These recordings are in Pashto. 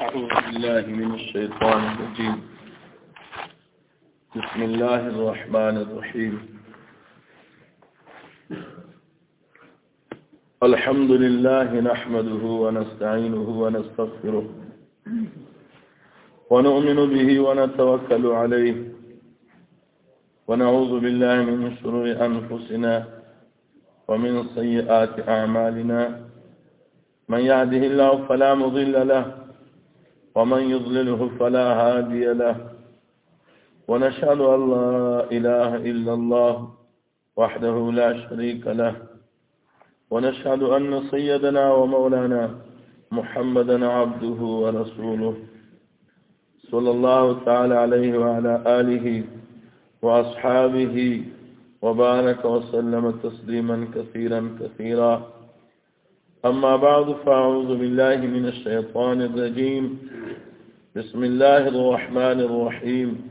أعوذ بالله من الشيطان الرجيم بسم الله الرحمن الرحيم الحمد لله نحمده ونستعينه ونستغفره ونؤمن به ونتوكل عليه ونعوذ بالله من شرور أنفسنا ومن سيئات أعمالنا من يهده الله فلا مضل له ومن يضلله فلا هادي له ونشهد أن لا إله إلا الله وحده لا شريك له ونشهد أن سيدنا ومولانا محمدا عبده ورسوله صلى الله تعالى عليه وعلى آله وأصحابه وبارك وسلم تسليما كثيرا كثيرا أما بعد فأعوذ بالله من الشيطان الرجيم بسم الله الرحمن الرحيم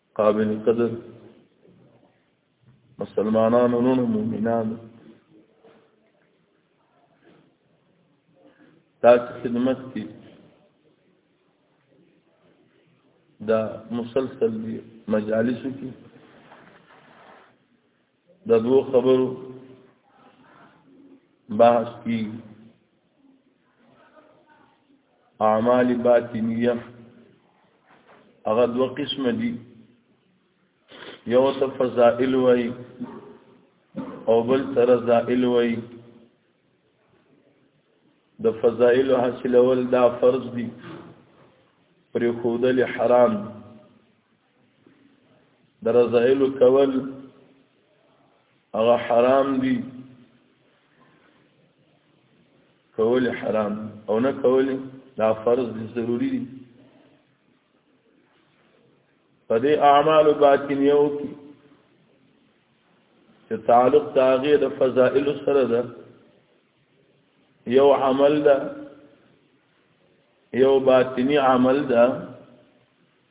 قابل قدر مسلمانان ورون مومنان تاسو خدمت کی دا مسلسل مجالسو کی د دوه خبرو بحث کی اعمال باطنیه هغه دوه قسم دي یو ته فضائل وای او بل ته رضائل وای د فضائل حاصلول دا فرض دي پر خودل حرام د رضایل کول هغه حرام دي کول حرام او نه کول دا فرض دي ضروری دي په دې اعمال باطنیو کې چې تعلق تاغه د فضائل سره ده یو عمل ده یو باطنی عمل ده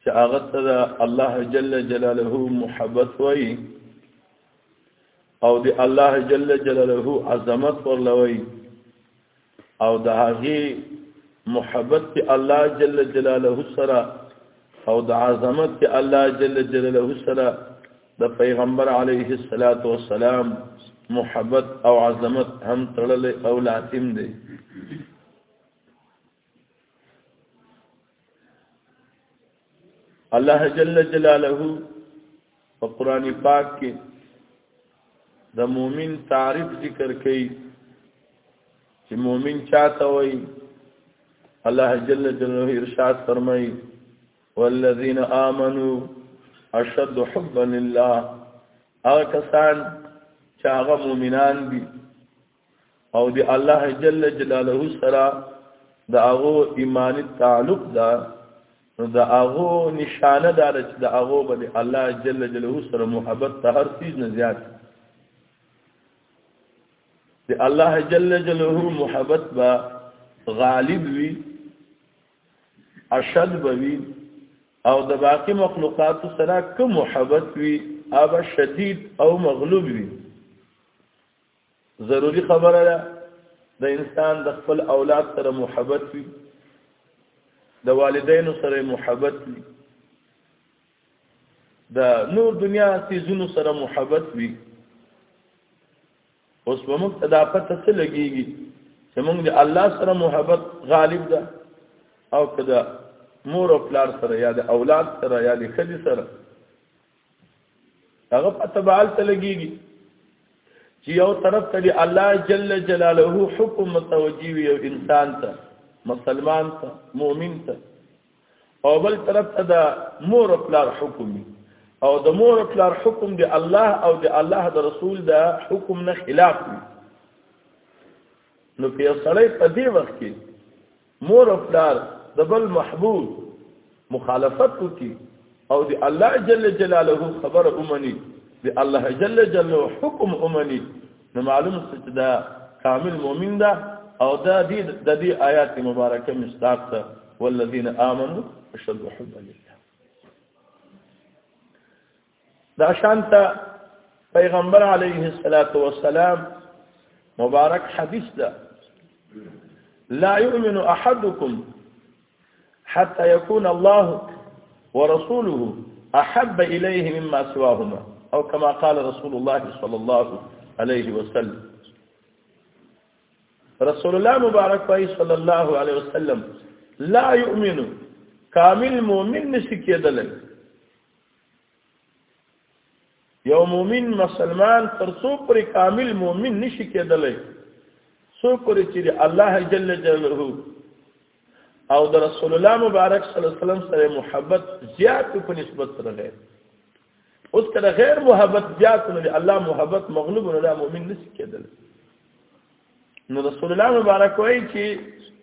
چې هغه ته د الله جل جلاله محبت وایي او د الله جل جلاله عظمت ورلوي او د هغه محبت په الله جل جلاله سره او د عظمت په الله جل جلاله سره د پیغمبر علیه الصلاۃ والسلام محبت او عظمت هم تړل او لازم دی الله جل جلاله په قران پاک کې د مؤمن تعریف ذکر کړي چې مؤمن چاته وایي الله جل جلاله ارشاد فرمایي والذین آمنو اشد حبا لله هغه کسان چې هغه مؤمنان دي او دی الله جل جلاله سره د هغه ایمانی تعلق ده نو د هغه نشانه ده چې د هغه باندې الله جل جلاله سره محبت ته هر چیز نه زیات دی الله جل جلاله محبت با غالب وي اشد بوي او د باقی مخلوقات سره کوم محبت وي اب شدید او مغلوب وي ضروری خبره ده د انسان د خپل اولاد سره محبت وي د والدینو سره محبت وي د نور دنیا سيزونو سره محبت وي اوس په موږ دا پته څه لګيږي چې موږ د الله سره محبت غالب ده او کدا مور او پلار سره یا د اولاد سره یا د خځې سره هغه په تبعال ته لګيږي چې یو طرف ته دی الله جل جلاله حکم متوجي وي او انسان ته مسلمان ته مؤمن ته او بل طرف ته دا مور او پلار حکم وي او د مور او پلار حکم دی الله او دی الله د رسول دا حکم نه خلاف وي نو په سړی په دې وخت کې مور او پلار د بل محبوب مخالفت وکي او د الله جل جلاله خبر اومني د الله جل جلاله حکم اومني نو معلوم څه چې دا کامل مؤمن ده او دا دې د دې آیات مبارکه مصداق ده والذین آمنوا اشد حبا لله دا شانت پیغمبر علیه الصلاۃ والسلام مبارک حدیث ده لا يؤمن احدكم حتى يكون الله ورسوله احب اليه مما سواهما او كما قال رسول الله صلى الله عليه وسلم رسول الله مبارک پای صلی الله علیه وسلم لا يؤمن کامل مؤمن نشي کېدلی یو مؤمن مسلمان تر څو پر کامل مؤمن نشي کېدلی څو پر چې الله جل جلاله او د رسول الله مبارک صلی الله علیه وسلم سره محبت زیات په نسبت سره غیر اوس کله غیر محبت زیات نه الله محبت مغلوب نه مؤمن نشي کېدلی نو رسول الله مبارک وایي چې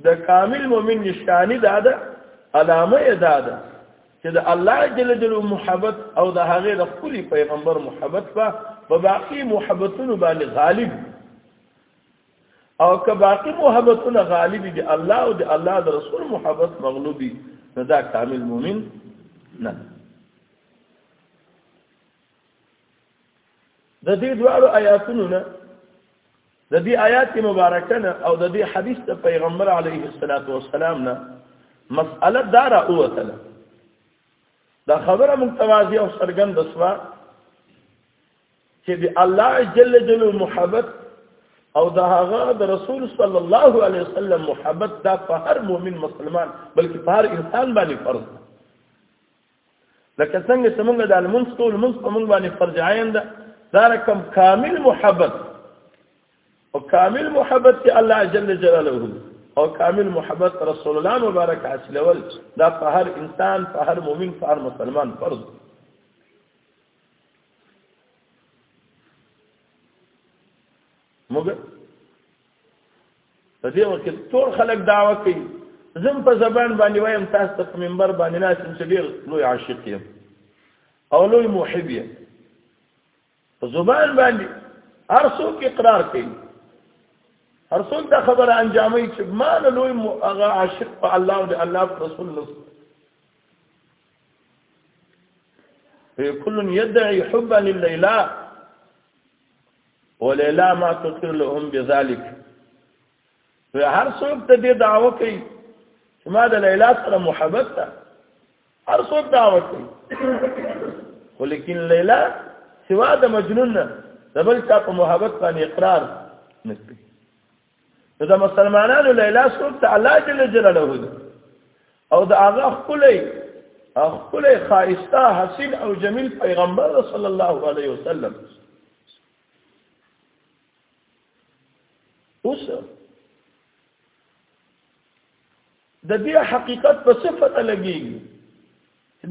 د کامل مؤمن نشانی دا ده علامه یې دا ده چې د الله جل جلاله محبت او د هغه د خپل پیغمبر محبت په په باقي محبتونو باندې غالب او که باقي محبتونه غالب دي الله او د الله د رسول محبت مغلوبي نو دا کامل مؤمن نه د دې دواړو آیاتونو نه د دې آیات مبارکه نه او د دې حدیث د پیغمبر علیه الصلاۃ والسلام نه مسأله دار اوته دا خبره متوازی او سرګند وسوا چې د الله جل جلاله محبت او د هغه د رسول صلی الله علیه وسلم محبت دا په هر مؤمن مسلمان بلکې په هر انسان باندې فرض ده لکه څنګه چې موږ د المنص کو المنص په موږ باندې فرض عین ده دا رقم کامل محبت او کامل محبت چې الله جل جلاله او کامل محبت رسول الله مبارک حاصل ول دا په هر انسان په هر مؤمن په هر مسلمان فرض موږ په دې وخت کې ټول خلک دعوه کوي زم په زبان باندې وایم تاسو ته په منبر باندې ناس چې ډیر لوی عاشق یم او لوی محب یم په زبان باندې هر څوک اقرار کوي هر څوک دا خبره انجامي چې ما له لوی هغه عاشق په الله او الله رسول الله کل يدعي حبا لله وليلا ما تطير لهم بذلك هر څوک ته دې دعوه کوي چې ما د لیلا سره محبت ده هر څوک دعوه کوي خو لیکن لیلا سوا د مجنون نه د بل چا په محبت باندې اقرار نه کوي نو د مسلمانانو لیلا سوک ته الله جل جلاله دی او د هغه خپل خپل خایسته حسین او جمیل پیغمبر صلی الله علیه وسلم اوس د دې حقیقت په صفت لګیږي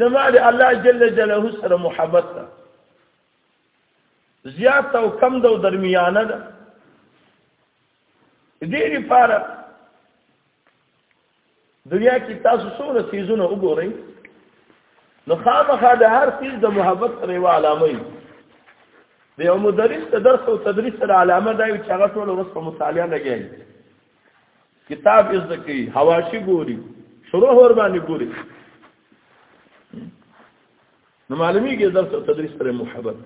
د ما د الله جل جلاله سره محبت ده زیات او کم ده او درمیانه ده دې لپاره دنیا کې تاسو څومره سیزونه وګورئ نو خامخا د هر سیز د محبت سره یوه علامه وي د یو مدرس د درس او تدریس سره علامه دا وي چې هغه ټوله ورځ په مطالعه لګیا وي کتاب یې زده کوي حواشي ګوري شروع ور باندې ګوري نو معلومیږي درس او تدریس سره محبت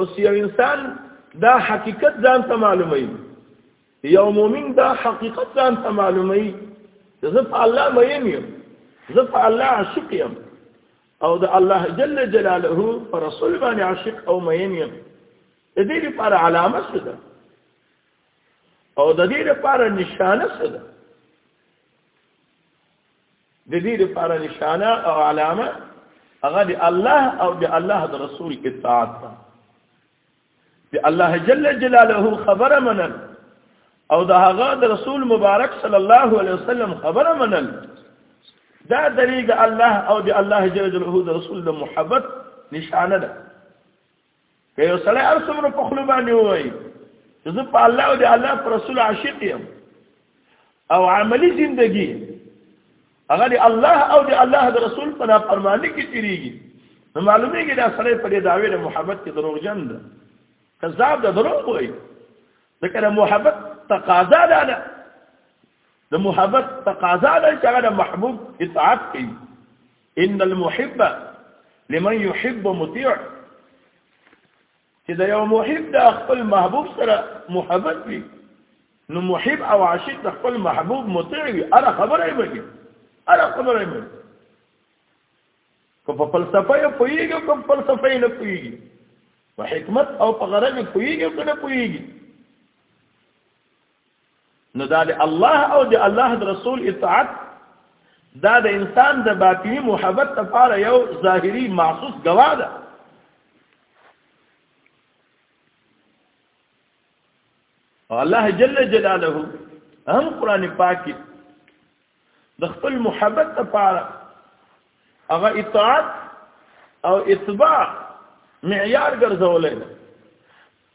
اوس یو انسان دا حقیقت ځان ته معلومي یو مؤمن دا حقیقت ځان ته معلومي زه په الله مین یم زه په الله عاشق یم او د الله جل جلاله پر رسول باندې عاشق او مین یم د دې لپاره علامه څه ده او د دې لپاره نشانه څه ده د دې لپاره نشانه او علامه هغه د الله او د الله د رسول اطاعت ده د الله جل جلاله خبره منل او د هغه د رسول مبارک صلی الله علیه وسلم خبره منل دا دلیل الله او د الله جل جلاله د رسول د محبت نشانه ده که یو سړی هر څومره په خوله باندې ووایي چې زه په الله او د الله پر رسول عاشق یم او عملی زندگی هغه د الله او د الله د رسول په نافرمانی کې تیریږي نو معلومیږي دا سړی په دې دعوی د محبت کې دروغجن ده کذاب ده دروغ وایي ځکه د محبت تقاضا ده نه د محبت تقاضا ده چې هغه د محبوب اطاعت کوي ان المحب لمن يحب مطيع چې دا یو محب د خپل محبوب سره محبت وي نو محب او عاشق د خپل محبوب مطیع وي اره خبره یې وکړي اره خبره یې وکړي که په فلسفه یې پوهېږي او که په فلسفه یې نه پوهېږي په حکمت او په غرض یې پوهېږي او که نه پوهېږي نو دا د الله او د الله د رسول اطاعت دا د انسان د باطنی محبت لپاره یو ظاهری محسوس گواه ده الله جل جلاله هم قران پاک کې د خپل محبت لپاره هغه اطاعت او اتباع معیار ګرځولې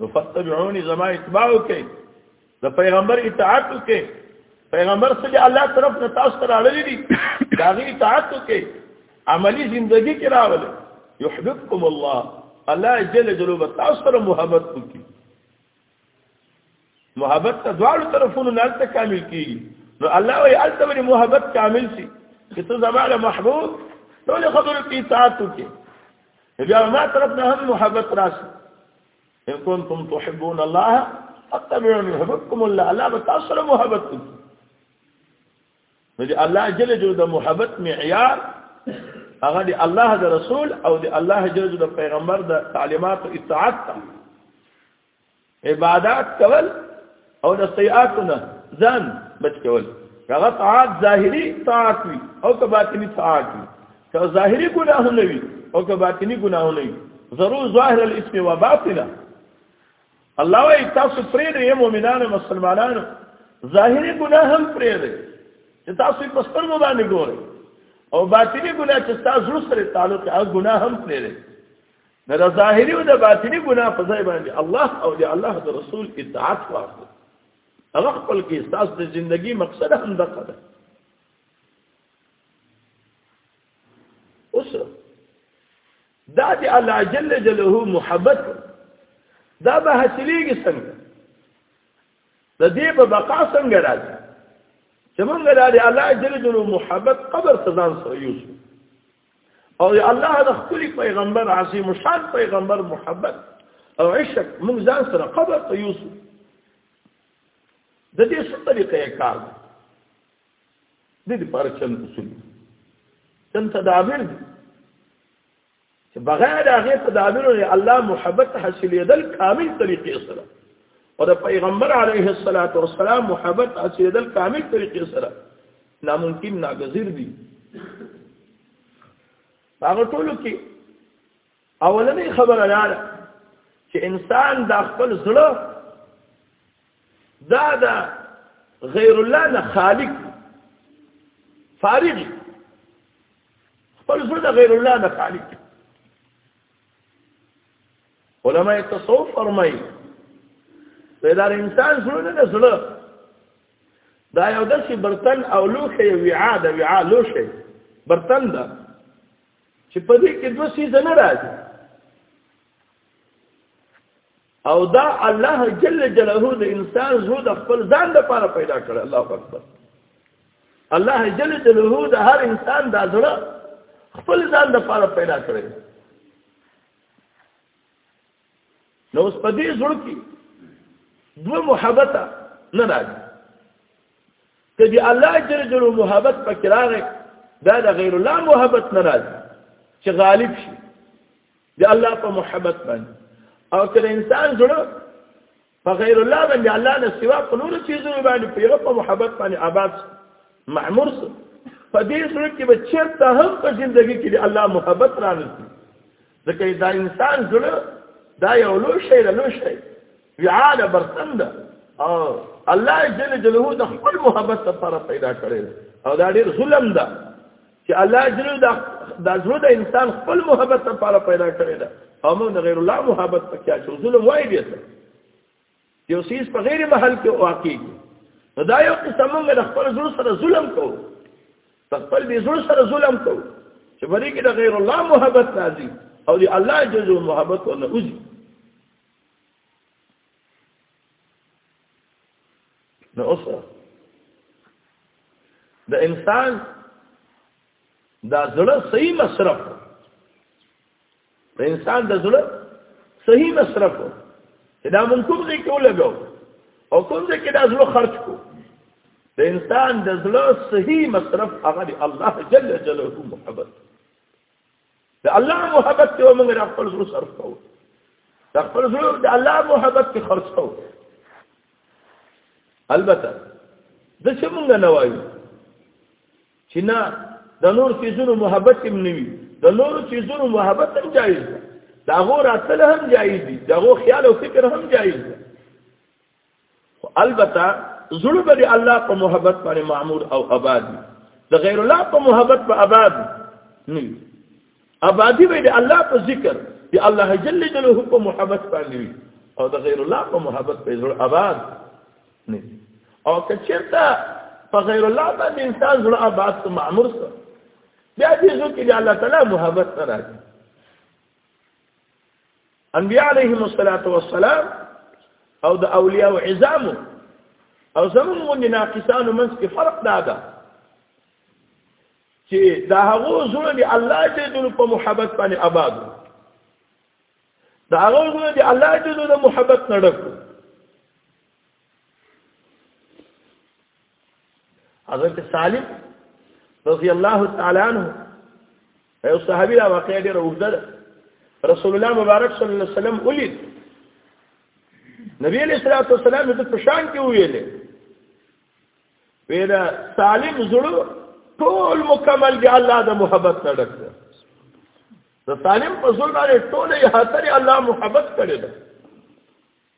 نو فتبعوني زما اتباع وکي د پیغمبر اطاعت وکي پیغمبر صلی الله طرف نه تاسو ته راړلې دي دا غي اطاعت وکي عملی زندگی کې راول يحببكم الله الله جل جلاله تاسو سره محبت وکي محبت ته دواړو طرفونو نه ته کامل کیږي نو الله وی التمر محبت کامل شي چې ته زماله محبوب ټول خبرو کې اطاعت وکي بیا ما طرف نه هم محبت راشي ان كنتم تحبون الله اتبعوني يحببكم الله الله بتاصل محبت کوي نو الله جل جلاله د محبت معیار هغه دی الله د رسول او دی الله جل جلاله پیغمبر د تعلیمات اطاعت ته عبادات کول او د سیئاتونه ځان بچ کول هغه طاعت ظاهری طاعت وي او که باطنی طاعت وي که ظاهری ګناهونه وي او که باطنی ګناهونه وي ضرور ظاهر الاسم و باطنه الله وايي تاسو پرې د مؤمنانو مسلمانانو ظاهری ګناه هم پرې دی چې تاسو په سترګو باندې ګورئ او باطنی ګناه چې تاسو سره تعلق هغه ګناه هم پرې دی نه د ظاهري او د باطني ګناه په ځای باندې الله او د الله د رسول اطاعت واخلو هغه خپل کې تاسو د ژوندۍ مقصد هم دغه ده اوس دا د الله جل جلاله محبت دا به حاصلېږي څنګه د دې په بقا څنګه راځي چې موږ د الله جل جلاله محبت قبر ته ځان سره یوسو او یا الله د خپل پیغمبر عظیم شان پیغمبر محبت او عشق موږ ځان سره قبر ته یوسو د دې څه طریقې کار دی د دې پر چل اصول تم تدابیر دي چې بغیر هغه تدابیر نه الله محبت حاصلې دل کامل طریقې سره او د پیغمبر علیه الصلاۃ والسلام محبت حاصلېدل کامل طریقې سره ناممکن ناګزیر دي هغه ټولو کې اولنې خبره دا ده چې انسان د خپل زړه دا د غیر الله نه خالق فارغ خپل زړه د غیر الله نه خالق علماء تصوف فرمایي پیدار انسان زړه نه زړه دا یو داسې برتن او لوښه یو وعا د وعا لوښه برتن ده چې په دې کې دوه سیز نه راځي او دا الله جل جلاله د انسان زو د خپل ځان لپاره پیدا کړ الله اکبر الله جل جلاله د هر انسان د زړه خپل ځان لپاره پیدا کړی نو اوس په دې زړه کې دوه محبت نه راځي ته دې الله جل جلاله محبت پکې راغی دا د غیر الله محبت نه راځي چې غالب شي د الله په محبت باندې او کله انسان زړه په غیر الله باندې الله نه سوا په نور چیزونو باندې په یو په محبت باندې آباد معمور سو په دې صورت کې به چرته هم په ژوندۍ کې د الله محبت را نسی ځکه دا انسان زړه دا یو لوی شی له لوی شی ویاله برتند او الله جل جلاله د خپل محبت لپاره پیدا کړی او دا ډیر ظلم ده چې الله جل دا د زړه د انسان خپل محبت لپاره پیدا کړی دا او موږ غیر الله محبت پکې اچو ظلم وای بیا څه یو سیس په غیر محل کې واقع نو دا یو قسم موږ د خپل زړه سره ظلم کوو په خپل دې زړه سره ظلم کوو چې بری کې د غیر الله محبت راځي او دی الله جل محبت ونه اوځي نو اوس د انسان دا زړه صحیح مصرف د انسان د زړه صحیح مصرف دا مونږ کوم ځای کې ولګو او کوم ځای کې دا زړه خرج کو د انسان د زړه صحیح مصرف هغه دی الله جل جلاله محبت د الله محبت ته موږ د خپل زړه صرف کوو د خپل زړه د الله محبت ته خرج کوو البته د څه موږ نه وایو چې نه د نور چیزونو محبت هم نه وي د نور چیزونو محبت هم جایز ده دا غو راتل هم جایز دي دا غو خیال او فکر هم جایز ده خو البته زړه به د الله په محبت باندې معمور او آباد وي د غیر الله په محبت به آباد نه وي آبادي به د الله په ذکر د الله جل جلاله په محبت باندې وي او د غیر الله په محبت به زړه آباد نه وي او که چېرته په غیر الله باندې انسان زړه آباد ته معمور سره بیا دې ځکه چې الله تعالی محبت نه راځي انبیاء علیهم الصلاۃ والسلام او د اولیاء او عزام او زمون مون ناقصان منس کې فرق دا ده چې دا هغه زړه دی الله دې د په محبت باندې آباد دا هغه زړه دی الله دې د محبت نړک حضرت سالم رضی الله تعالی عنہ یو صحابي دا واقعي ډېر اوږده ده رسول الله مبارک صلی الله علیه وسلم ولید نبی علیہ الصلوۃ والسلام د پشان کې ویلې ویلا سالم زړه ټول مکمل دی الله د محبت سره ډک ده د سالم په زړه باندې ټول یې هتري الله محبت کړی ده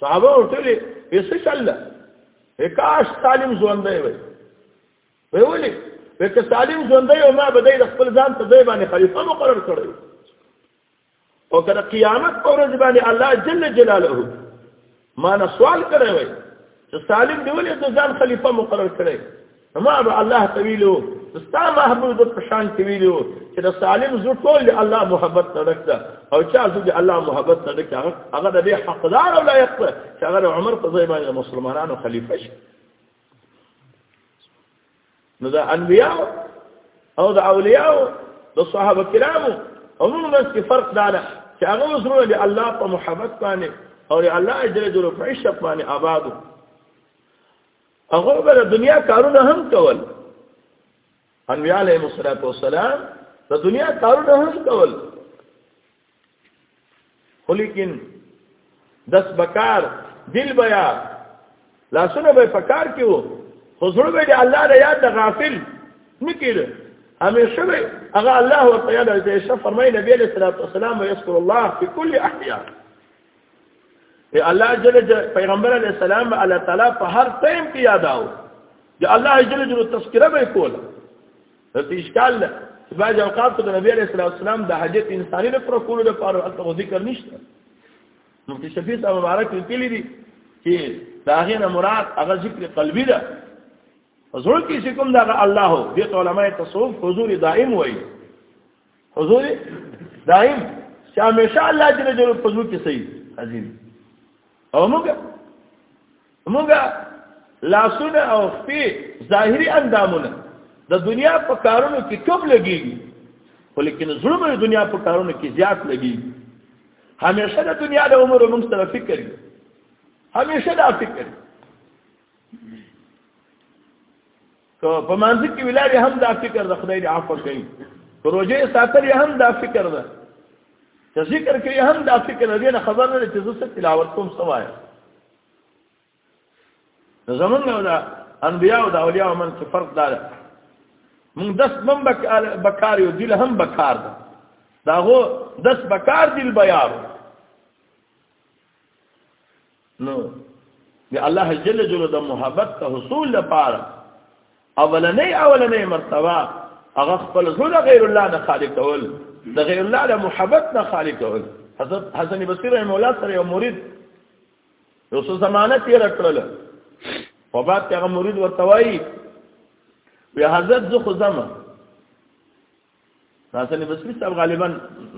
صحابه ورته وې څه چل ده وکاش سالم ژوندې وي وی ولي وکه سالم ژوندې او ما بدای د خپل ځان ته ځای باندې خلیفہ مقرر کړی او کله قیامت پر ورځ باندې الله جل جلاله ما نه سوال کړی وي چې سالم دی ولې د ځان خلیفہ مقرر کړی ما به الله تویلو ستا محبوب په شان کې ویلو چې د سالم زو ټول د الله محبت ترک ده او چا زو د الله محبت ترک هغه هغه د دې حقدار او لایق ده چې هغه عمر په ځای باندې مسلمانانو خلیفہ شي نو د انبیاء او د اولیاء د صحابه کرامو او نو بس کې فرق دا ده چې هغه زرو د الله په محبت باندې او د الله جل جلاله په عشق باندې آبادو هغه به د دنیا کارونه هم کول انبیاء علیهم الصلاۃ والسلام د دنیا کارونه هم کول خو لیکن دس بکار دل بیا لاسونه به پکار کیو خو زړه به د الله د یاد غافل نکړي همیشه به هغه الله تعالی د شفر مې نبی علیہ الصلوۃ والسلام یذكر الله فی کل احیان ای الله جل جل پیغمبر علی السلام الله تعالی په هر ټیم کې یاداو چې الله جل جل تذکرہ به کوله د اشکال ده بعض اوقات د نبی علی السلام د حاجت انساني د پر کولو لپاره الته ذکر نشته مفتی شفیع صاحب مبارک لیکلی دي چې دا غینه مراد هغه ذکر قلبي ده زړه کې چې کوم دا الله دې علماء تصوف حضور دائم وایي حضور دائم چې همیشه الله جل جلاله په زړه کې صحیح عظیم او موږ موږ لاسونه او خپې ظاهري اندامونه د دنیا په کارونو کې کم لګيږي خو لیکن زړه مې دنیا په کارونو کې زیات لګيږي همیشه د دنیا د عمر موږ سره فکر کوي همیشه دا فکر کوي که په مانځ کې ولاړې هم دا فکر د خدای دې عفو کوي که روزه ساتل هم دا فکر ده چې ذکر کوي هم دا فکر دی نه خبر نه چې زه تلاوت کوم سوای زمونږ دا انبیاء او دا اولیاء من څه فرق دار مونږ دس من بکار یو دل هم بکار ده داغو دس بکار دل بیار نو د الله جل جلاله د محبت ته حصول لپاره اولنې اولنې مرتبه هغه خپل زړه غیر الله نه خالق کول د غیر الله له محبت نه خالق کول حضرت حسن بصری رحم الله سره یو مرید یو څه زمانہ تیر کړل په بعد هغه مرید ورته وایي وی حضرت زه خو زما حسن بصری صاحب غالبا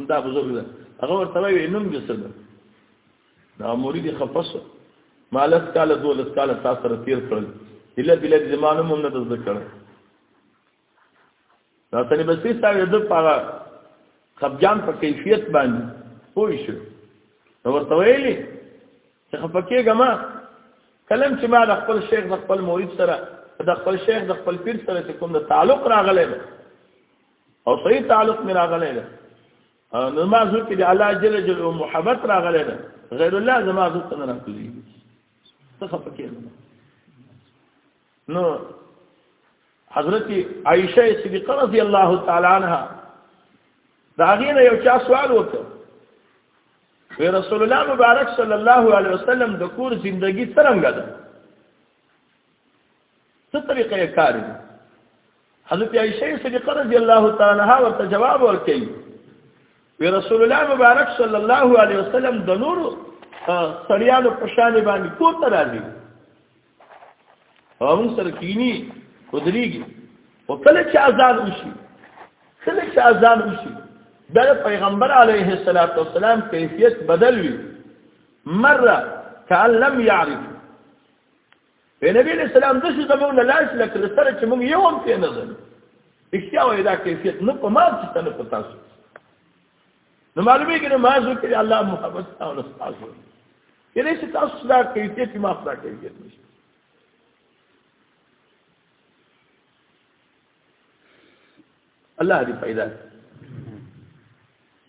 دا بزرګ ده هغه ورته وی نوم دې څه ده دا مرید خفص مالس کال دولس کال تاسو سره تیر کړل اله بل زمانو مونږ نه دز کړل حسن بصری صاحب د پاره خپجان په کیفیت باندې پوه شو ورته ویلي ته خپه کېږه ما کلم چې ما د خپل شیخ د خپل مرید سره د خپل شیخ د خپل پیر سره چې کوم د تعلق راغلی دی او صحیح تعلق مې راغلی دی نو ما زو کې د الله جل جلاله محبت راغلی دی غیر الله زما زو ته نه راکوي ته خپه کېږه نو حضرت عائشه صدیقه رضی الله تعالی عنها دا غینه یو چا سوال وکړ وی رسول الله مبارک صلی الله علیه وسلم د کور زندگی څنګه ده څه طریقه یې کار دی حضرت عائشه صدیقه رضی الله تعالی عنها ورته جواب ورکړي وی رسول الله مبارک صلی الله علیه وسلم د نور سړیانو په شان باندې کوته راځي هغه سره کینی ودریږي او کله چې اذان وشي کله چې اذان وشي دا پیغمبر علیه الصلاۃ والسلام کیفیت بدل وی مره کان لم يعرف په نبی علیہ السلام د څه زموږ نه لاس لکه سره چې موږ یو هم کې نه ځل اشتیا وې دا کیفیت نه په ما څه نه پتا څه نو معلومه کې نماز وکړي الله محبت او استاد وي یعنی چې تاسو دا کوي چې ما خپل کوي نشته الله دې پیدا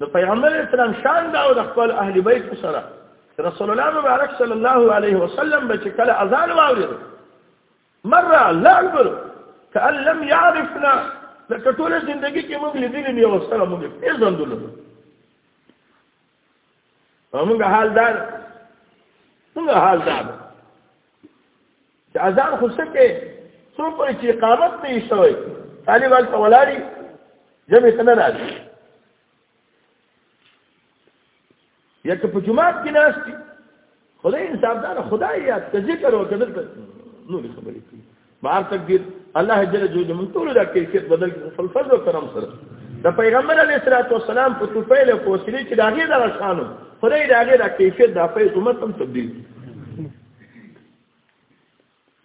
نو پیغمبر اسلام شان دا او د خپل اهل بیت سره رسول الله مبارک صلی الله علیه وسلم به چې کله اذان واورید مره لعبر کأن لم يعرفنا لکه ټوله زندگی کې موږ لیدلی نه یو سره موږ پیژندل موږ حال دار موږ حال دار چې اذان خو سکه څو پرې چې اقامت نه شوی طالب ال تولاری جمع څنګه راځي یا که په جماعت کې ناست دي خدای انصاف دار خدای یاد ته ذکر او کدل ته نور خبرې کوي بار تقدیر الله جل جلاله من ټول دا کیفیت بدل کړي فل فضل او کرم سره د پیغمبر علیه الصلاۃ والسلام په توفیل او کوسلی چې داغه دا شانو خدای داغه دا کیفیت د فیض امت هم تبدیل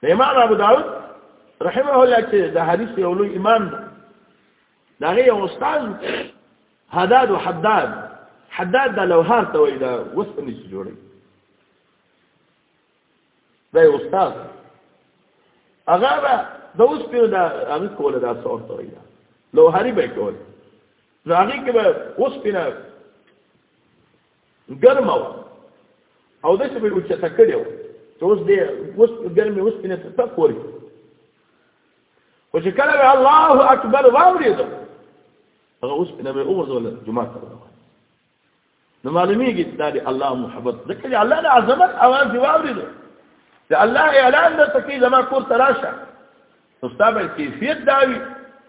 امام ابو داود رحمه الله چې د حدیث یو لوی امام دی دا غي یو استاد حداد او حداد حداد د لوهار ته وای دا وسپنې چې جوړي دا یو استاد هغه به د اوس په دا هغه کوله دا څور ته وای دا لوهاري به کوله نو هغه کې به اوس په ګرمه وه او د څه به اوچته کړی و چې اوس دې اوس ګرمې اوسپنې ته څه پورې خو چې کله به الله اکبر واورېده هغه اوسپنه به یې وغورځوله جومات ته روان نو معلومېږي چې دا د الله محبت ځکه چې الله د عظمت اواز یې واورېده د الله اعلان درته کوي زما کور ته راشه استاد به کیفیت داوي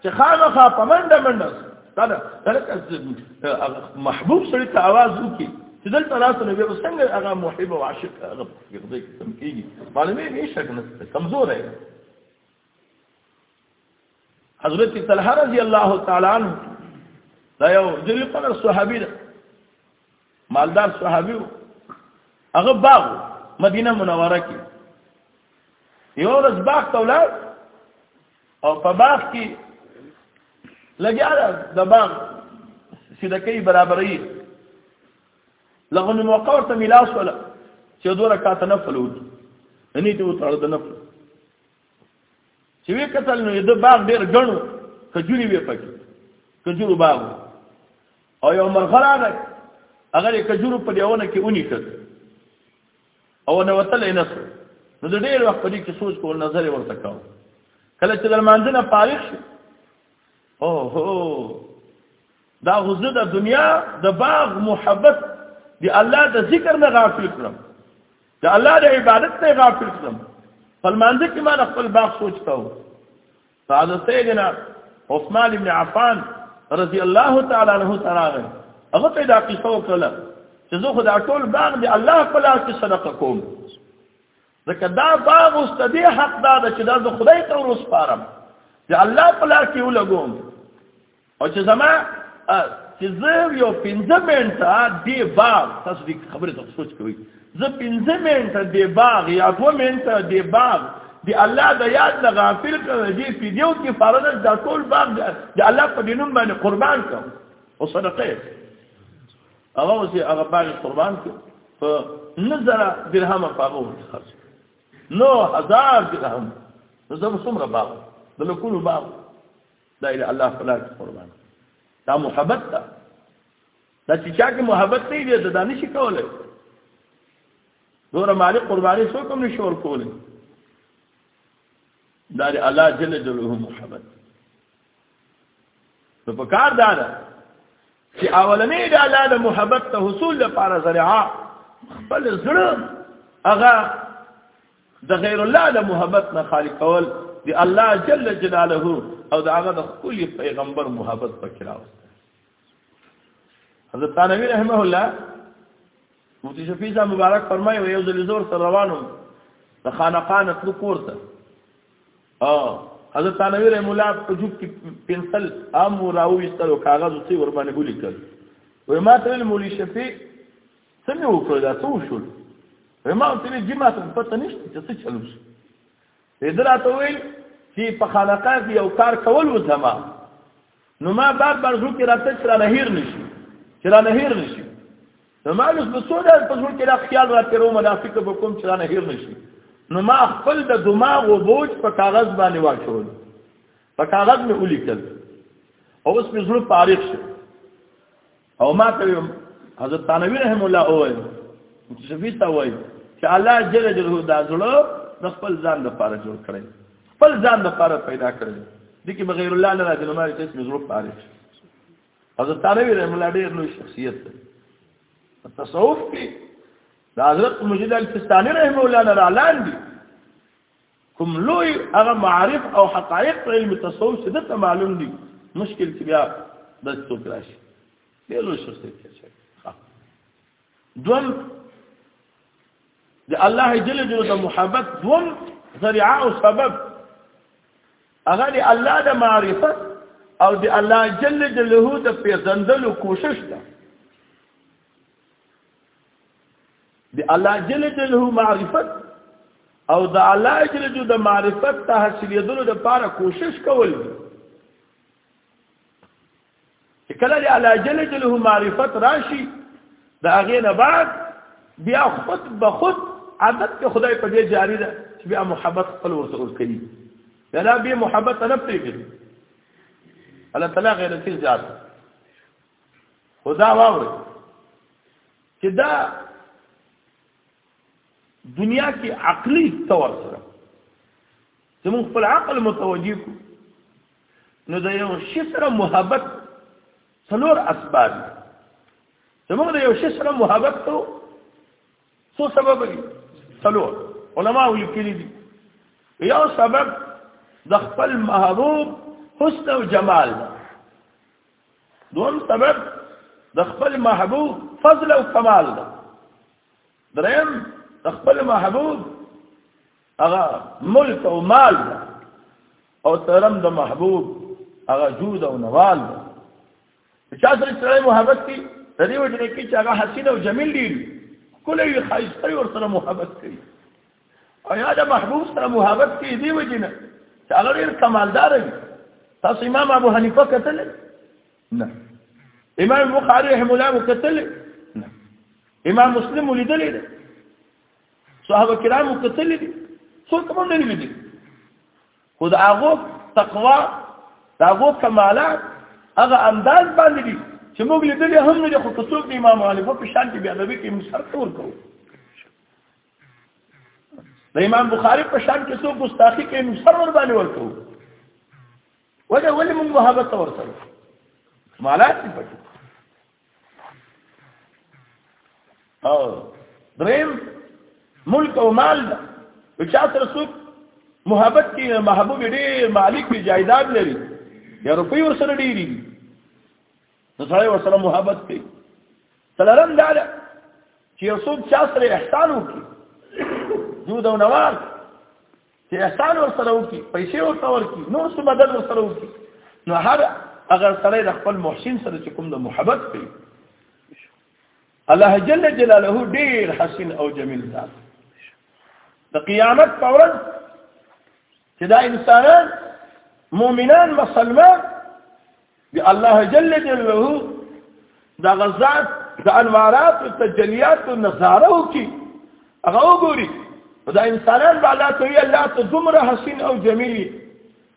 چې خامخا په منډه منډه استاد دلته محبوب سره ته आवाज وکي چې دلته راسو نبی او څنګه هغه محب او عاشق هغه کېږي کم کېږي معلومه نه شک نه کمزور دی حضرت طلحه رضی الله تعالی عنہ دا یو ذل قدر صحابي ده مالدار صحابي هغه باغ مدینه منوره کې یو ورځ باغ ته ولاړ او په باغ کې لګیا د باغ سیدکې برابرې لغون موقع ورته ملاس ولا چې دوه رکعات نفل وکړي نه دې وتړل د نفل چې وی قتل نو د باغ ډیر ګڼو کجوري وی پکې کجورو باغ او یو مرغه راغی هغه یې کجورو په دیونه کې اونې کړ او نو وتل یې نسو نو د ډیر وخت په دې کې سوچ کول نظر ورته کاو کله چې د مانځنه پاریښ او هو دا غزه د دنیا د باغ محبت دی الله د ذکر نه غافل کړم د الله د عبادت نه غافل کړم فلمانځ کې ما خپل باغ سوچ کاو فاذا سيدنا عثمان بن عفان رضی الله تعالی عنہ تراغه هغه ته دا قصه وکړه چې زه خو دا ټول باغ دی الله په لاس کې صدقه کوم ځکه دا باغ اوس د دې حق دا چې دا زه خدای ته ورسپارم چې الله په لاس کې ولګوم او چې زما چې زه یو پنځه منټه دی باغ تاسو دې خبره ته سوچ کوئ زه پنځه منټه دی باغ یا دوه منټه دی باغ دی الله د یاد نه غافل کړم دې ویډیو کې فرض د ټول باغ د الله په دینوم باندې قربان کړم او صدقه هغه اوس هغه باغ قربان کړ په نظر درهم په هغه خرج نو هزار درهم زه څومره باغ د لکونو باغ دا اله الله په لار کې قربان دا محبت ده دا چې چا کې محبت نه دی دا نشي کولای دوره مالک قرباني څوک هم نشي ورکولای دا د الله جل جلاله محبت نو په کار دا ده چې اولنې د الله د محبت ته حصول لپاره ذریعہ خپل زړه هغه د غیر الله د محبت نه خالی کول دی الله جل جلاله او د هغه د خپل پیغمبر محبت پکې راوست حضرت نبی رحمه الله مفتی شفیع صاحب مبارک فرمایي یو ځل زور سره روانو د خانقاه نه تلو کور ته او حضرت نبی رحمه الله په جوب کې پنسل عام راوېستل او کاغذ څه ور باندې ولیکل وای ما ته مولوی شفیع څه مې وکړل دا څه وشول وې ما ته وی جما ته پته نشته چې څه چلو شي دې دراته وی چې په خانقاه کې یو کار کول وځما نو ما بار بار زو کې راته چې را نهیر نشي چې را نهیر نشي نو ما لس په سودا په زو کې دا خیال راته روم دا فکر په کوم چې را نهیر نشي نو ما خپل د دماغ او بوج په کاغذ باندې واچول په کاغذ مې ولیکل او اوس مې زړه پاریخ شو او ما ته حضرت تانوی رحم الله اوه متصفی تا وای چې الله جل جلاله دا زړه د خپل ځان لپاره جوړ کړی خپل ځان لپاره پیدا کړی د کې بغیر الله نه راځي نو ما ته اسم زړه پاره حضرت تانوی رحم الله ډیر لوی شخصیت دی تصوف کې د حضرت مجید الفستانی رحم الله نه اعلان دي کوم لوی هغه معارف او حقایق په علم تصوف چې دته معلوم دي مشکل چې بیا د څوک راشي ډېر لوی شخصیت کې دوم د الله جل جلاله د محبت دوم ذریعه او سبب هغه د الله د معرفت او د الله جل جلاله د پیژندلو کوشش ده د الله جل جلاله معرفت او د الله جل جلاله د معرفت ته حاصلېدلو لپاره کوشش کول چې کله د الله جل جلاله معرفت راشي د هغه نه بعد بیا خود به خود عادت کې خدای په دې جاری ده چې بیا محبت خپل ورته ور کوي دا بیا محبت نه پرېږي الله تعالی غیرتی زیات خدا واوري چې دا دنیا کې عقلی تور سره چې موږ خپل عقل متوجه کو نو د یو شي سره محبت څلور اسباب چې موږ د یو شي سره محبت کو څو سبب دي څلور علما یې کړی دي یو سبب د خپل محبوب حسن او جمال دوم سبب د خپل محبوب فضل او کمال ده دریم د خپل محبوب هغه ملک او مال ده او ترم د محبوب هغه جود او نوال ده چا سره سره محبت کی د دې وجه کې چې هغه حسین او جمیل دی کله یې خایسته ور سره محبت کوي او یا د محبوب سره محبت کې دی وجنه چې هغه ډیر کمالدار دی تاسو امام ابو حنیفه کتل نه امام بخاری رحم الله کتل نه امام مسلم ولیدل دي صحابه کرام کتل دي څوک مونږ نه لیدل خو دا هغه تقوا دا هغه کمالات هغه انداز باندې دي چې موږ لیدل هم نه خو څوک امام مالک په شان کې بیا د وی کې مسر تور کوو د امام بخاری په شان کې څو ګستاخی کې نو سر ور باندې ورکو وجه ولې موږ محبت ور سره مالات دې پټو او دریم ملک او مال دا چا سره څوک محبت کې محبوب ډېر مالک په جایداد لري یا روپۍ ور سره ډېری نو سړی ورسره محبت کوي څلورم دا ده چې یو څوک چا سره احسان وکړي جود او نوار چې احسان ورسره وکړي پیسې ورته ورکړي نور څه مدد ورسره وکړي نو هر اگر سره د خپل محسن سره چې کوم د محبت کوي الله جل جلاله ډیر حسین او جمیل ذات د قیامت په ورځ چې دا انسانان مؤمنان مسلمان دی الله جل جلاله دا غزاد د انوارات او تجلیات او نظاره وکي هغه وګوري دا انسانان به الله ته وی الله ته دومره حسین او جمیل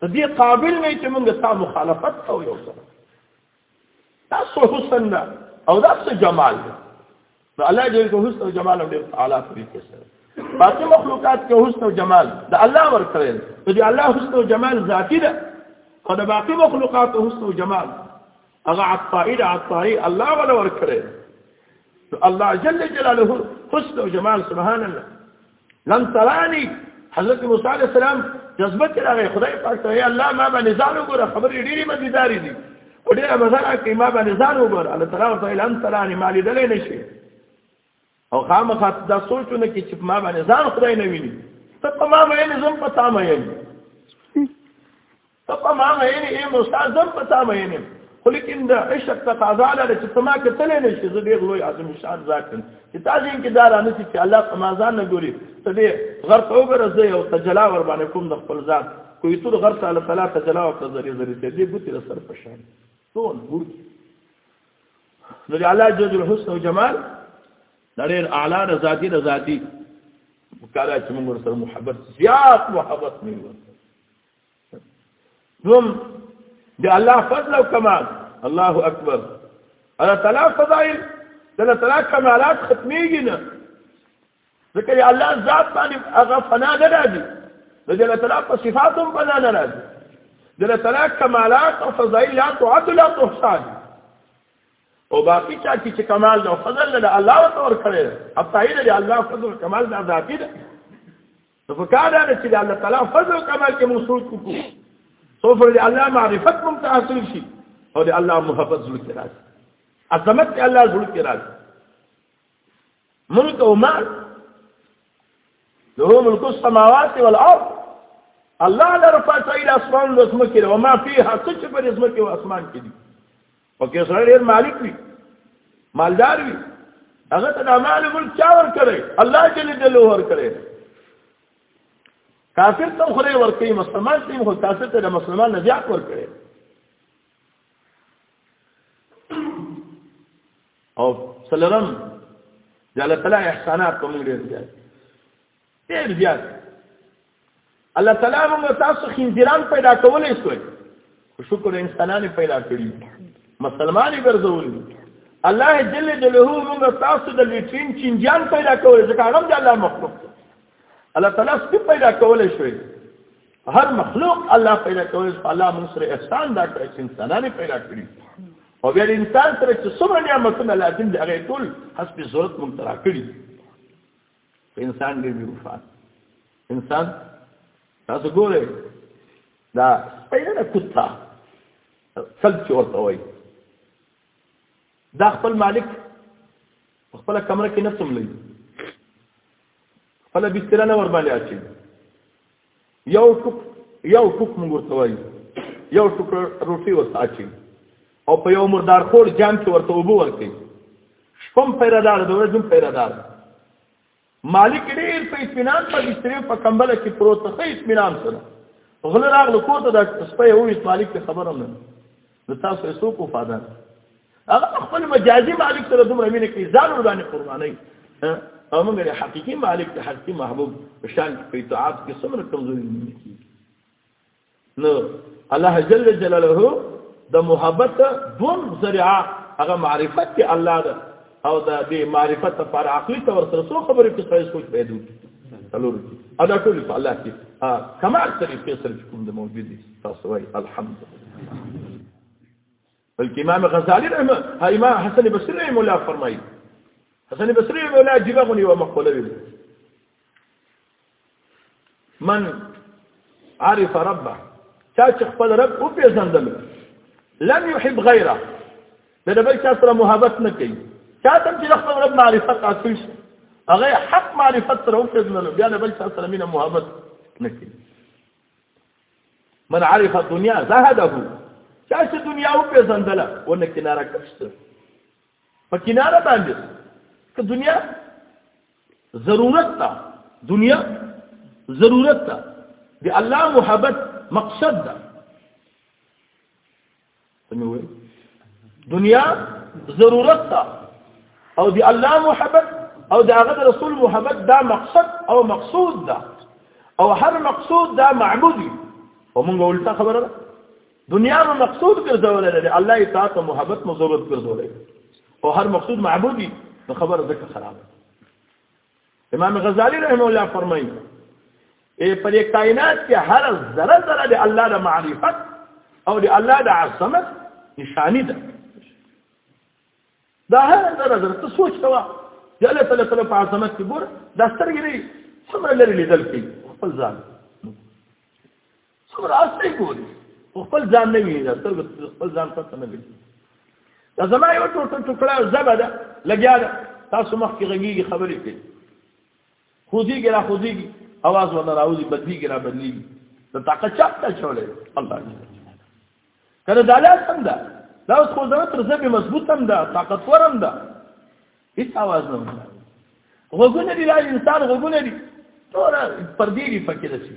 دې قابل نه چې موږ ستا مخالفت کوو یو سره دا څه حسن ده او دا څه جمال ده نو الله جل جلاله حسن او جمال او ډېر اعلی طریقې سره باقي مخلوقات کې حسن او جمال د الله ورکړي نو دی الله حسن او جمال ذاتی ده او د باقي مخلوقات حسن او جمال هغه عطائي د عطائي الله ولا ورکړي الله جل جلاله حسن او جمال سبحان الله لم ترانی حضرت موسی علیہ السلام جذبه کې راغی خدای پاک ته یا الله ما باندې ځان وګوره خبرې ډېرې مزیدارې دي او ډېره مزه راکړي ما باندې ځان وګوره الله تعالی ورته لم ترانی ما لیدلې نشي او خامخا دا سوچونه کې چې ما باندې ځان خدای نه ویني ته په ما باندې زم پتا مې ته په ما مینې یم استاد زم په تا مینې یم خو لیکن د عشق تقاضا لري چې ته ما کتلې نه شي زه ډېر لوی عظیم شان ذات یم چې تا ځین کې دار نه چې الله په ما ځان نه ګوري ته دې غر ته وګوره زه یو تجلا ور باندې کوم د خپل ذات کوی تور غر ته الله تعالی تجلا او تزری زری ته دې ګوتې له سر پښان ټول ګوت نو دې الله جل الحسن او جمال ډېر اعلی رضاتی رضاتی کله چې موږ سره محبت زیات محبت نه وي دوم د الله فضل او کمال الله اکبر الله تعالی فضائل الله تعالی کمالات ختميږي نه ځکه الله ذات باندې هغه فنا نه راځي د الله تعالی په صفاتو فنا نه راځي د الله تعالی کمالات او فضائل لا تعد لا تحصى او باقی چا چې کمال او فضل له الله ورته ورکړي اپ تایید الله فضل کمال د ذاتی ده نو په کار دا چې الله تعالی فضل او کمال کې موږ سوچ وکړو سو پر دې الله معرفت مونږ ته حاصل شي او دې الله محبت زړه کې راځي عظمت دې الله زړه کې راځي ملک او مال له ملک السماوات والارض الله لرفع سيد اسمان واسمك وما فيها تجبر اسمك واسمان كدي پکې سره ډیر مالک وي مالدار وي هغه ته د مال ملک چا ور کړی الله جل جلاله ور کړی کافر ته خو ور کوي مسلمان ته خو کافر ته د مسلمان نه زیات ور کړی او سلام جل تعالی احسانات کوم ډیر زیات ډېر زیات الله تعالی موږ تاسو خنزیران پیدا کولای شوي شکر انسانان پیدا کړی مسلمان ګرځول الله جل جلاله موږ تاسو د لیټرین چنجان پیدا کولای ځکه هغه د الله مخلوق الله تعالی سپی پیدا کولای شوی هر مخلوق الله پیدا کولای شي الله موږ سره احسان دا کړی چې انسانان پیدا کړی او بیا انسان سره چې څومره نعمتونه لازم دي هغه ټول حسب ضرورت موږ ترا کړی انسان دې وی وفات انسان تاسو ګوره دا سپیره کتا کلب چې ورته وایي دا خپل مالک خپل کمره کې نه سملی خپل بستر نه ور باندې اچي یو ټوک یو ټوک موږ ورته وایو یو ټوک روټي ورته اچي او په یو مردار خور جام کې ورته اوبو ورکي شپم پیرادار د ورځې هم پیرادار مالک ډیر په اطمینان په بستر په کمبل کې پروت ته اطمینان سره غل راغله کوته د سپي وې مالک خبره نه نو تاسو یې څوک وفادار هغه خپل مجازي مالک سره دومره مینه کوي ځان ور باندې قرباني او موږ له حقيقي مالک ته حقيقي محبوب په شان په اطاعت کې څومره کمزوري نه کیږي نو الله جل جلاله د محبت دوم ذریعہ هغه معرفت دی الله ده او دا د معرفت لپاره عقلي تور سره څو خبرې په سړی سوچ باید وکړي څلور او دا ټول په الله کې کمال طریقې سره کوم د موجود دي تاسو وايي الحمد بلکې امام غزالی رحمه امام حسن بصری رحمه الله فرمایي حسن بصری رحمه الله جبغني ومقوله من عرف ربه چا چې خپل رب او پیژندل لم يحب غيره دا د بل چا سره محبت نه کوي چا ته چې خپل رب معرفت حاصل شي هغه حق معرفت سره او پیژندل بیا د بل چا سره مینه محبت نه کوي من عرف الدنيا زهده چا چې دنیا او پیژندل ونه کناره کښته په کناره باندې که دنیا ضرورت تا دنیا ضرورت تا دی الله محبت مقصد ده سموي دنیا ضرورت تا او دی الله محبت او د هغه رسول محبت دا مقصد او مقصود ده او هر مقصود دا معبودي ومونږ ولته خبره ده دنیا مو مقصود ګرځولې ده الله تعالی ته محبت مو ضرورت ګرځولې او هر مقصود معبودي نو خبره ځکه خراب امام غزالی رحم الله فرمایي اے پر کائنات کې هر ذره ذره د الله د معرفت او د الله د عظمت نشانی ده دا هر ذره ذره ته سوچ کوا د الله تعالی تعالی په عظمت کې ګور دا سترګې لري څومره لري لیدل کوي خپل ځان څومره استه ګوري خو خپل ځان نه ویني دا سترګو ته خپل ځان پته نه لګي دا زما یو ټوټه ټوکړه ژبه ده لګیا ده تاسو مخکې غږیږي خبرې کوي خوځېږي را خوځېږي اواز ورنه راوځي بدلېږي را بدلېږي د طاقت چاپ ته چولی الله که د دالات هم ده دا اوس خو زما تر ژبې مضبوط هم ده طاقتور هم ده هېڅ اواز نه وکړه غوږونه دي دا انسان غوږونه دي ټوله پردې دي پکې رسي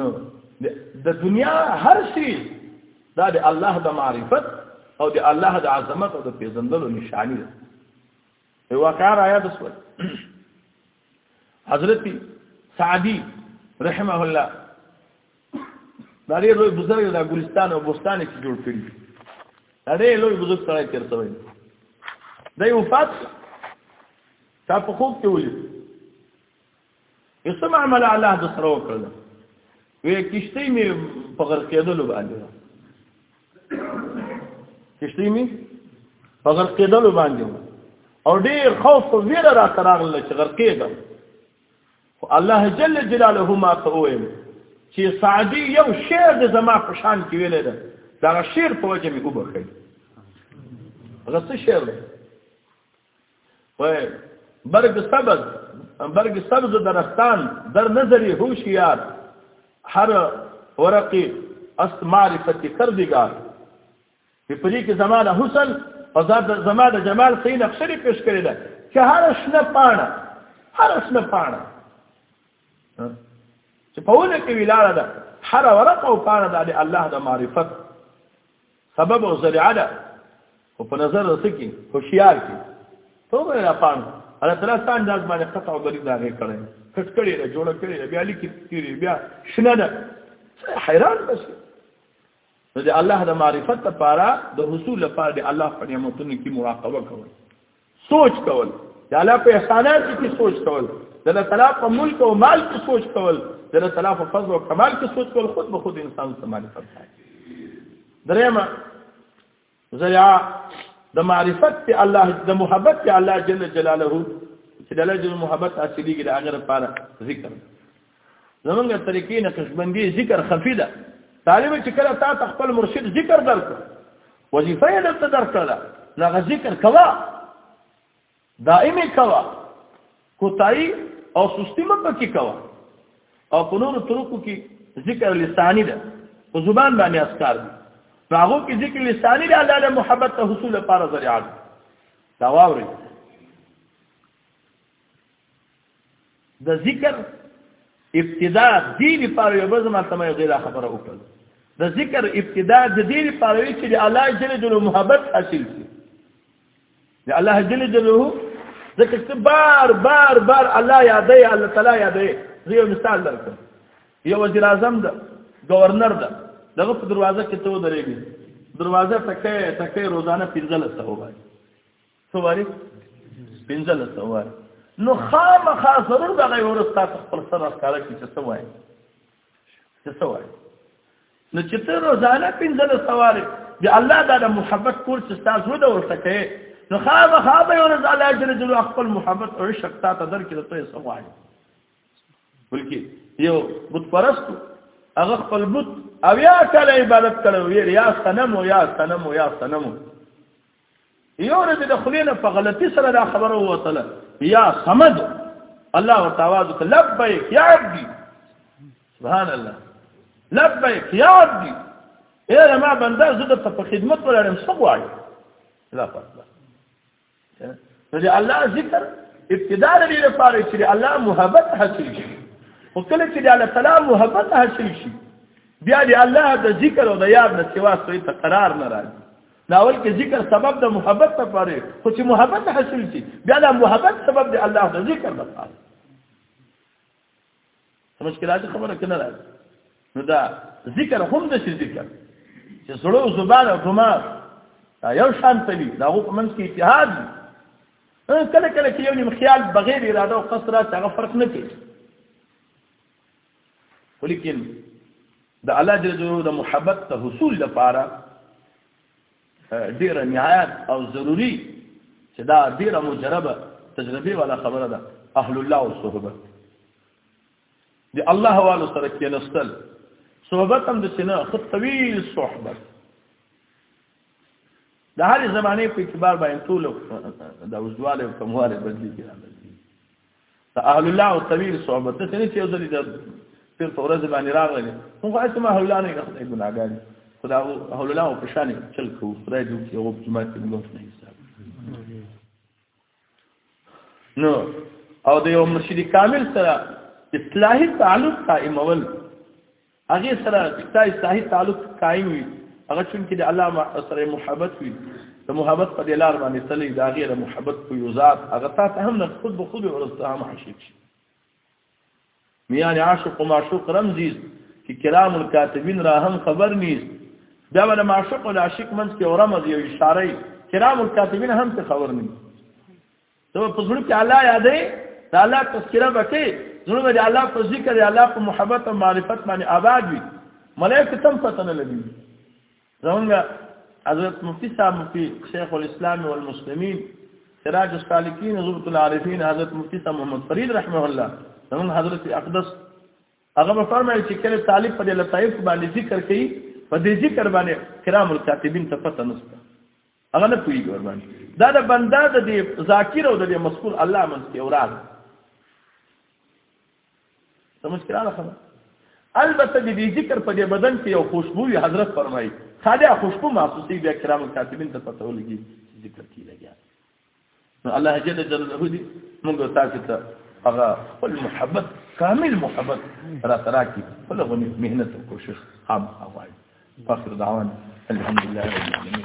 نو د دنیا هر شي دا د الله د معرفت او د الله د عظمت او د پیژندلو نشانی ده یو کار آیا د سوال حضرت سعدی رحمه الله دا ډېر لوی بزرګ د ګلستان او بوستان کې جوړ کړی دا ډېر لوی بزرګ سره چیرته وای دا یو فات تا په خوب کې ولید وی څه معامله الله د سره وکړل وی کشتی می په غرقېدلو باندې کشتی می په غرقېدلو باندې او ډېر خوف او ویره را تراغله چې غرقېدم خو الله جل جلاله ما ته وویل چې سعدي یو شعر د زما په شان کې ویل ده دا شعر په وجه مې وبخښي هغه څه شعر ده وای برگ سبز برگ سبز درختان در نظری هوشیار هر ورقی است معرفت کردگار په پری کې زمانه حسن او ذات زمانه جمال صحیح نقشه لري پیش کړی ده چې هر شنه پاڼه هر شنه پاڼه چې په ونه کې ویلاړه ده هر ورقه او پاڼه ده الله د معرفت سبب او ذریعہ ده او په نظر رسکی هوشیار کی ته به را پان الله تعالی ستاسو انداز باندې قطع بری دا غي کړی کټ کړی دا جوړ کړی بیا لیکي تیری بیا شنه ده حیران بس نو د الله د معرفت لپاره د حصول لپاره د الله په نعمتونو کې مراقبه کوي سوچ کول د الله په احساناتو کې سوچ کول د الله تعالی په ملک او مال کې سوچ کول د الله تعالی په فضل او کمال کې سوچ کول خود به خود انسان ته معرفت دی درېما زیا د معرفت ته الله د محبت ته الله جل جلاله چې د الله جل محبت اصلي کې د هغه لپاره ذکر زمونږ طریقې نقشبندي ذکر خفي ده طالب چې کله تا تخپل مرشد ذکر درکړ وظیفه یې درته درکړه نو هغه ذکر کوا دائمي کوا کوتای او سستی مت کې کوا او په نور طرقو کې ذکر لسانی ده په زبان باندې اسکار دي هغه کې ذکر لسانی ده الله د محبت ته حصول لپاره ذریعہ ده دا واوري د ذکر ابتدا دې لپاره یو بزما ته مې غیر خبره وکړه د ذکر ابتدا د دې لپاره چې د الله جل جلاله محبت حاصل شي د الله جل جلاله ځکه چې بار بار بار الله یادې الله تعالی یادې زه یو مثال درکم یو وزیر اعظم ده گورنر ده دغه په دروازه کې ته ودرېږي دروازه تکې تکې روزانه 15 سو وایي سواری پنځل سوار نو خامخا ضرور دغه ورستا خپل سره ښکار کی چې سوای چې سوای نو چې ته روزانه پنځل سوار دی الله دا د محبت کور چې تاسو ود ورته کوي نو خامخا به ورز الله جل جلاله خپل محبت او عشق تا ته درکړي ته سوای بلکې یو بت پرستو هغه خپل بت او یا کله عبادت کړو یا سنم یا سنم یا سنم یو ورځ د خلی نه په غلطی سره دا خبره ووتله یا سمد الله ورته आवाज وکړ لبیک یا عبدی سبحان الله لبیک یا عبدی اے ما بنده زه د په خدمت ولرم څه غواړي لا پاتله نو دی الله ذکر ابتدا لري لپاره چې الله محبت حاصل شي او کله چې الله تعالی محبت حاصل شي بیا دی الله د ذکر او د یاد نه سوا څه ته قرار نه راځي لاول کې ذکر سبب د محبت لپاره خو چې محبت حاصل شي بیا د محبت سبب د الله د ذکر لپاره مشکلات خبره کنه راځي نو دا ذکر هم د شي ذکر چې سړو زبان او دماغ دا یو شان تلي دا غو په منځ کې اتحاد کله کله کې یو نیم خیال بغیر اراده او قصد راځي هغه فرق نه کوي ولیکن د الله جل جلاله د محبت ته حصول لپاره ډیر نهایت او ضروری چې دا ډیره مجربه تجربه والا خبره ده اهل الله او صحبت دی الله والو سره کې نستل صحبت هم د سینه خط طویل صحبت د هر زمانه په اعتبار باندې ټول د اوسواله او کمواله بدلی کړه د اهل الله او طویل صحبت ته څنګه چې ځلې د پیر په ورځ باندې راغلی موږ هیڅ ما اهل الله نه خدای ګناګار خدا اهل الله په شان چل کو خدای دې چې هغه جمعه کې موږ نه حساب نو او د یو مرشد کامل سره اصلاحي تعلق قائمول هغه سره کتای صحیح تعلق قائم وي هغه چون کې د الله سره محبت وي د محبت په دلار باندې تلې دا غیره محبت په یو ذات هغه ته هم نه خود به خود ورسته هم عاشق شي میان عاشق او معشوق رمزي چې کلام الكاتبین را هم خبر نیست دا ول معشوق او عاشق منځ کې اورمز یو اشاره کلام الكاتبین هم څه خبر نیست ته په زړه کې الله یادې د الله تذکره وکې زړه به د الله په ذکر د الله په محبت او معرفت باندې آباد وي ملائکه تم پته نه لګي زمونږ حضرت مفتی صاحب مفتی شیخ الاسلام والمسلمین سراج السالکین حضرت العارفین حضرت مفتی صاحب محمد فرید رحمه الله زمونږ حضرت اقدس هغه به فرمایي چې کله طالب په لطائف باندې ذکر کوي په دې ذکر باندې کرام الکاتبین ته پته نشته هغه نه پوهیږي ورباندې دا د بنده د دې ذاکر او د دې مسکول الله منځ کې اوراد ته مشکل خبره البته د دې ذکر په دې بدن کې یو خوشبو وي حضرت فرمایي خاله خوشبو محسوسي بیا کرام الکاتبین ته پته ولګي ذکر کې لګیا نو الله جل جلاله دې موږ تاسو ته هغه خپل محبت کامل محبت را تراکي خپل غني مهنت او کوشش هم اوایي فخر دعوان الحمد لله رب العالمين